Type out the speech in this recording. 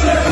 ומנוס